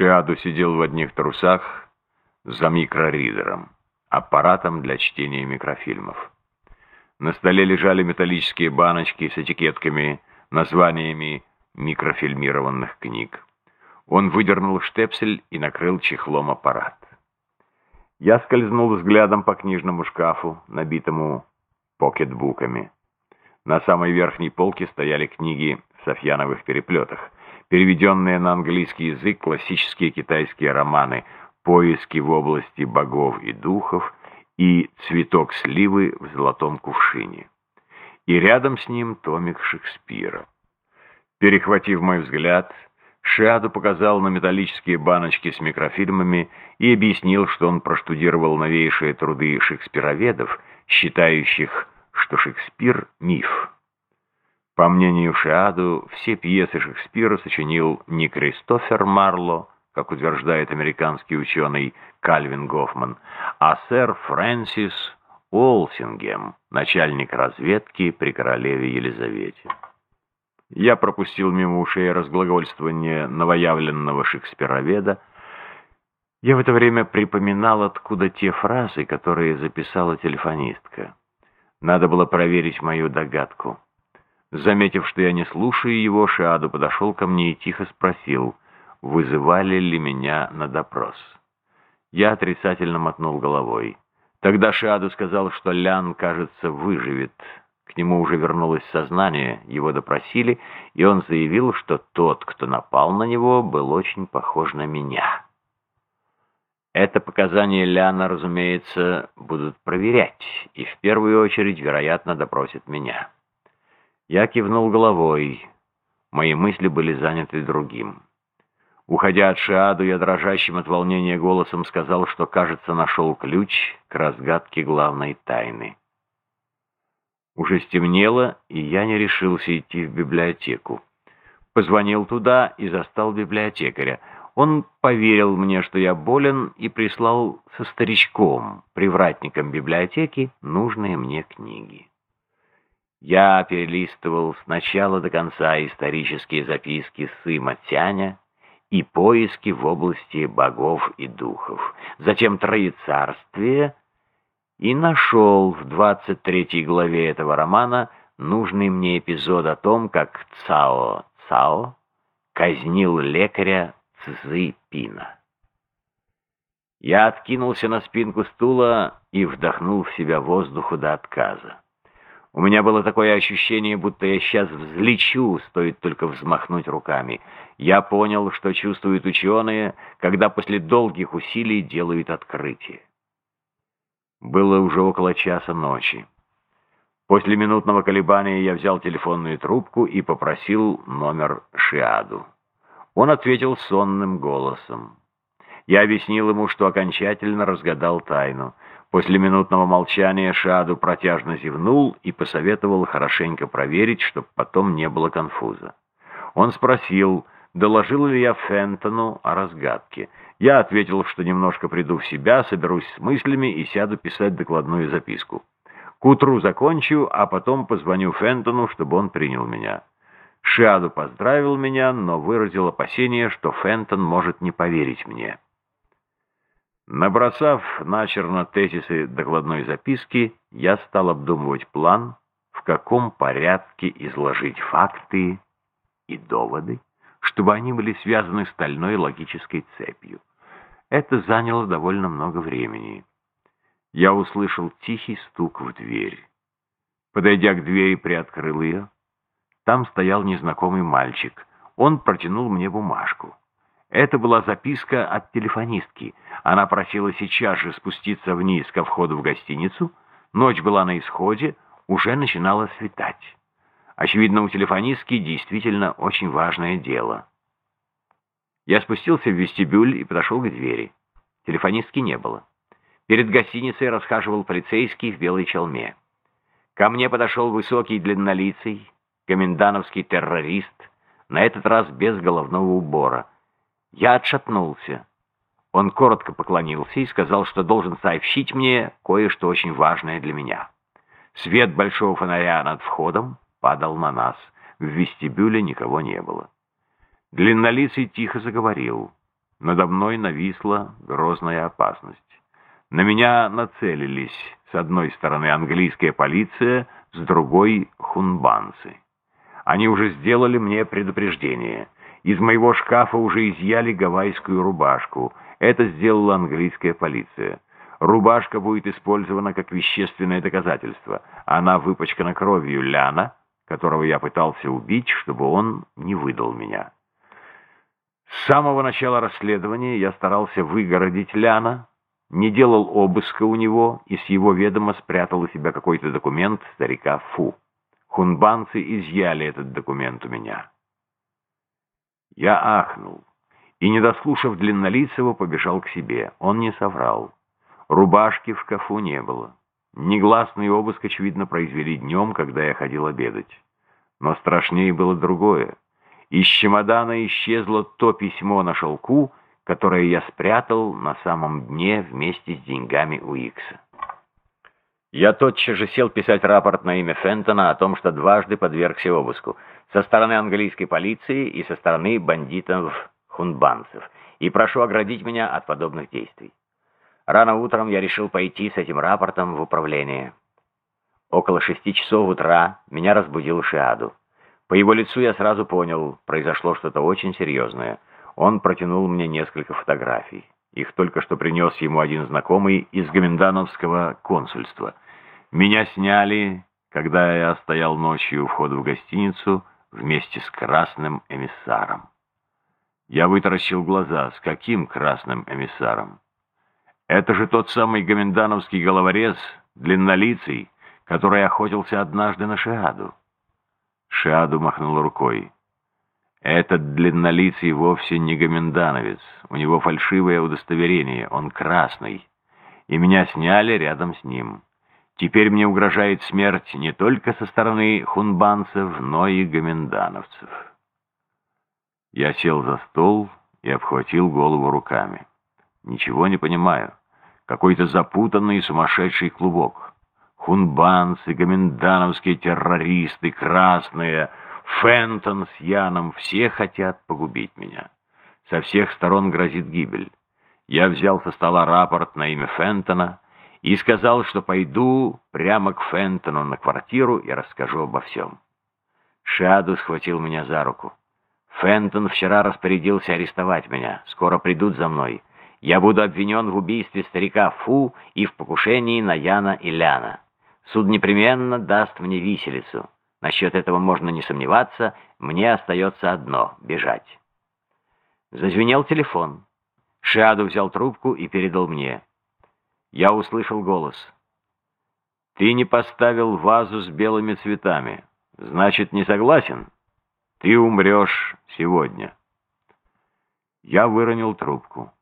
Шиаду сидел в одних трусах за микроридером, аппаратом для чтения микрофильмов. На столе лежали металлические баночки с этикетками, названиями микрофильмированных книг. Он выдернул штепсель и накрыл чехлом аппарат. Я скользнул взглядом по книжному шкафу, набитому покетбуками. На самой верхней полке стояли книги в софьяновых переплетах, переведенные на английский язык классические китайские романы «Поиски в области богов и духов» и «Цветок сливы в золотом кувшине». И рядом с ним томик Шекспира. Перехватив мой взгляд, Шиаду показал на металлические баночки с микрофильмами и объяснил, что он проштудировал новейшие труды шекспироведов, считающих, что Шекспир — миф. По мнению Шиаду, все пьесы Шекспира сочинил не Кристофер Марло, как утверждает американский ученый Кальвин Гофман, а сэр Фрэнсис Уолсингем, начальник разведки при королеве Елизавете. Я пропустил мимо ушей разглагольствование новоявленного шекспироведа. Я в это время припоминал, откуда те фразы, которые записала телефонистка. Надо было проверить мою догадку. Заметив, что я не слушаю его, Шиаду подошел ко мне и тихо спросил, вызывали ли меня на допрос. Я отрицательно мотнул головой. Тогда Шиаду сказал, что Лян, кажется, выживет. К нему уже вернулось сознание, его допросили, и он заявил, что тот, кто напал на него, был очень похож на меня. Это показания Ляна, разумеется, будут проверять, и в первую очередь, вероятно, допросят меня. Я кивнул головой. Мои мысли были заняты другим. Уходя от Шиаду, я дрожащим от волнения голосом сказал, что, кажется, нашел ключ к разгадке главной тайны. Уже стемнело, и я не решился идти в библиотеку. Позвонил туда и застал библиотекаря. Он поверил мне, что я болен, и прислал со старичком, привратником библиотеки, нужные мне книги. Я перелистывал с начала до конца исторические записки Сыма Тяня и поиски в области богов и духов, затем Троецарствие и нашел в 23 главе этого романа нужный мне эпизод о том, как Цао Цао казнил лекаря Цзы Пина. Я откинулся на спинку стула и вдохнул в себя воздуху до отказа. У меня было такое ощущение, будто я сейчас взлечу, стоит только взмахнуть руками. Я понял, что чувствуют ученые, когда после долгих усилий делают открытие. Было уже около часа ночи. После минутного колебания я взял телефонную трубку и попросил номер Шиаду. Он ответил сонным голосом. Я объяснил ему, что окончательно разгадал тайну. После минутного молчания Шиаду протяжно зевнул и посоветовал хорошенько проверить, чтобы потом не было конфуза. Он спросил, доложил ли я Фентону о разгадке. Я ответил, что немножко приду в себя, соберусь с мыслями и сяду писать докладную записку. К утру закончу, а потом позвоню Фентону, чтобы он принял меня. Шиаду поздравил меня, но выразил опасение, что Фентон может не поверить мне. Набросав начерно тезисы докладной записки, я стал обдумывать план, в каком порядке изложить факты и доводы, чтобы они были связаны стальной логической цепью. Это заняло довольно много времени. Я услышал тихий стук в дверь. Подойдя к двери, приоткрыл ее. Там стоял незнакомый мальчик. Он протянул мне бумажку. Это была записка от телефонистки. Она просила сейчас же спуститься вниз ко входу в гостиницу. Ночь была на исходе, уже начинало светать. Очевидно, у телефонистки действительно очень важное дело. Я спустился в вестибюль и подошел к двери. Телефонистки не было. Перед гостиницей расхаживал полицейский в белой челме. Ко мне подошел высокий длиннолицый, комендановский террорист, на этот раз без головного убора. Я отшатнулся. Он коротко поклонился и сказал, что должен сообщить мне кое-что очень важное для меня. Свет большого фонаря над входом падал на нас. В вестибюле никого не было. Длиннолицый тихо заговорил. надо мной нависла грозная опасность. На меня нацелились с одной стороны английская полиция, с другой — хунбанцы. Они уже сделали мне предупреждение. Из моего шкафа уже изъяли гавайскую рубашку. Это сделала английская полиция. Рубашка будет использована как вещественное доказательство. Она выпачкана кровью Ляна, которого я пытался убить, чтобы он не выдал меня. С самого начала расследования я старался выгородить Ляна, не делал обыска у него и с его ведома спрятал у себя какой-то документ старика Фу. Хунбанцы изъяли этот документ у меня. Я ахнул и, не дослушав Длиннолицего, побежал к себе. Он не соврал. Рубашки в шкафу не было. Негласный обыск, очевидно, произвели днем, когда я ходил обедать. Но страшнее было другое. Из чемодана исчезло то письмо на шелку, которое я спрятал на самом дне вместе с деньгами у Икса. Я тотчас же сел писать рапорт на имя Фентона о том, что дважды подвергся обыску со стороны английской полиции и со стороны бандитов-хунбанцев, и прошу оградить меня от подобных действий. Рано утром я решил пойти с этим рапортом в управление. Около шести часов утра меня разбудил Шиаду. По его лицу я сразу понял, произошло что-то очень серьезное. Он протянул мне несколько фотографий. Их только что принес ему один знакомый из Гомендановского консульства. Меня сняли, когда я стоял ночью у входа в гостиницу вместе с красным эмиссаром. Я вытаращил глаза. С каким красным эмиссаром? Это же тот самый гомендановский головорез, длиннолицый, который охотился однажды на Шиаду. Шиаду махнул рукой. Этот длиннолицый вовсе не гомендановец. У него фальшивое удостоверение, он красный. И меня сняли рядом с ним. Теперь мне угрожает смерть не только со стороны хунбанцев, но и гомендановцев. Я сел за стол и обхватил голову руками. Ничего не понимаю. Какой-то запутанный сумасшедший клубок. Хунбанцы, гомендановские террористы, красные, Фентон с Яном, все хотят погубить меня. Со всех сторон грозит гибель. Я взял со стола рапорт на имя Фентона и сказал, что пойду прямо к Фентону на квартиру и расскажу обо всем. Шаду схватил меня за руку. Фентон вчера распорядился арестовать меня. Скоро придут за мной. Я буду обвинен в убийстве старика Фу и в покушении на Яна и Ляна. Суд непременно даст мне виселицу. Насчет этого можно не сомневаться, мне остается одно — бежать. Зазвенел телефон. Шиаду взял трубку и передал мне. Я услышал голос. «Ты не поставил вазу с белыми цветами. Значит, не согласен? Ты умрешь сегодня». Я выронил трубку.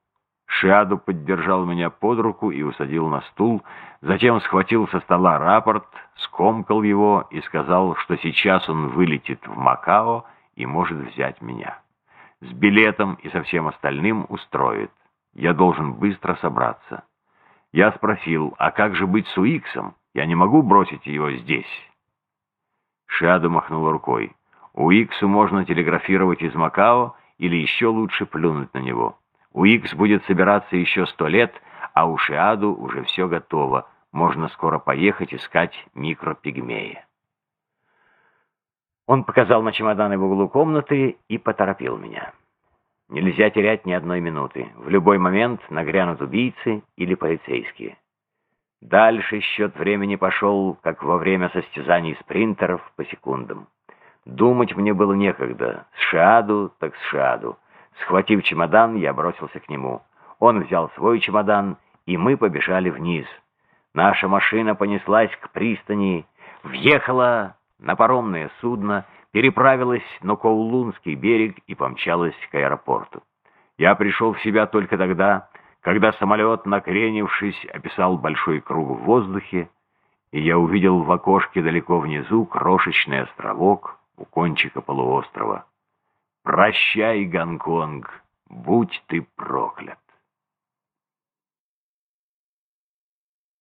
Шиаду поддержал меня под руку и усадил на стул, затем схватил со стола рапорт, скомкал его и сказал, что сейчас он вылетит в Макао и может взять меня. С билетом и со всем остальным устроит. Я должен быстро собраться. Я спросил, а как же быть с Уиксом? Я не могу бросить его здесь. Шиаду махнул рукой. Уиксу можно телеграфировать из Макао или еще лучше плюнуть на него. Уикс будет собираться еще сто лет, а у Шиаду уже все готово. Можно скоро поехать искать микропигмея. Он показал на чемоданы в углу комнаты и поторопил меня. Нельзя терять ни одной минуты. В любой момент нагрянут убийцы или полицейские. Дальше счет времени пошел, как во время состязаний спринтеров по секундам. Думать мне было некогда. С Шиаду так с Шиаду. Схватив чемодан, я бросился к нему. Он взял свой чемодан, и мы побежали вниз. Наша машина понеслась к пристани, въехала на паромное судно, переправилась на Коулунский берег и помчалась к аэропорту. Я пришел в себя только тогда, когда самолет, накренившись, описал большой круг в воздухе, и я увидел в окошке далеко внизу крошечный островок у кончика полуострова. Прощай, Гонконг, будь ты проклят.